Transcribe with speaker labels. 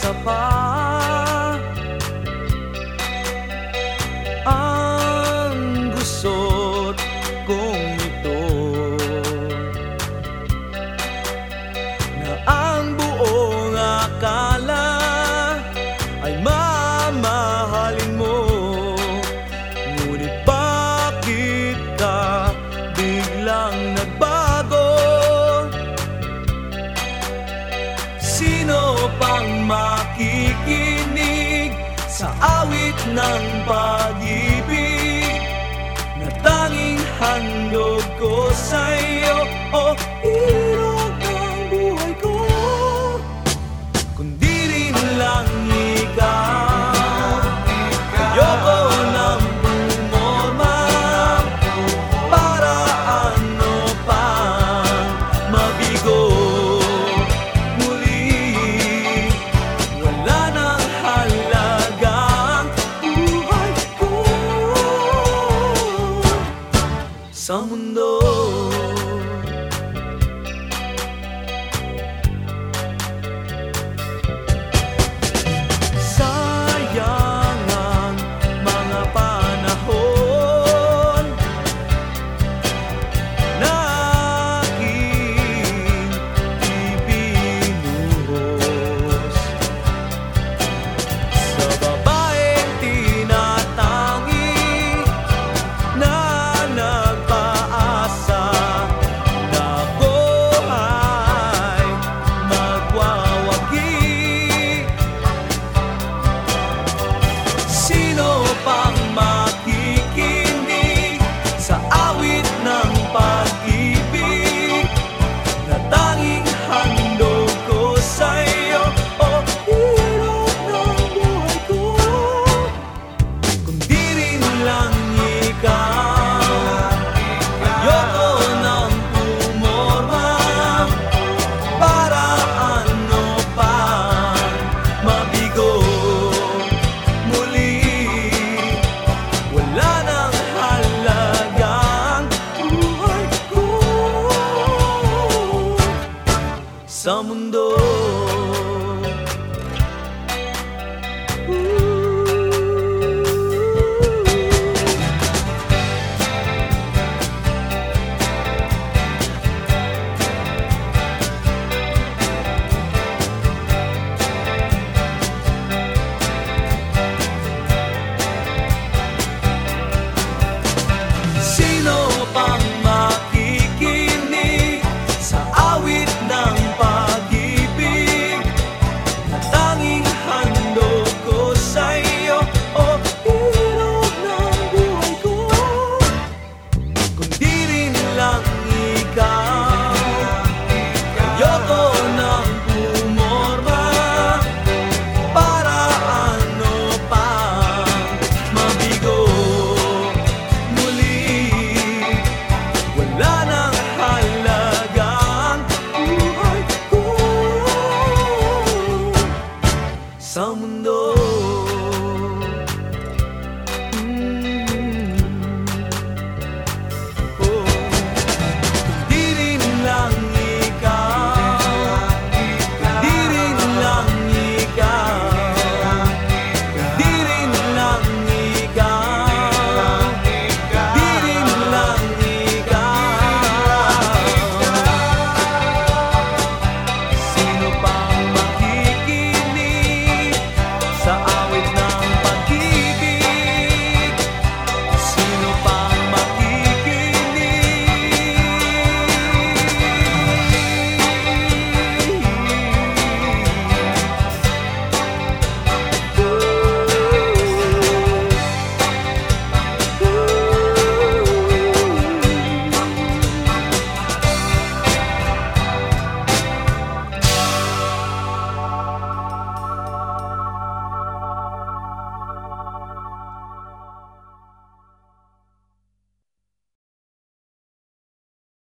Speaker 1: sa bahay sino pang makikinig sa awit ng pag-ibig? Na tanging handog ko sa'yo, oh pensando